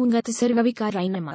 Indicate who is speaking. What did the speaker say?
Speaker 1: Un gat cercavica rainema.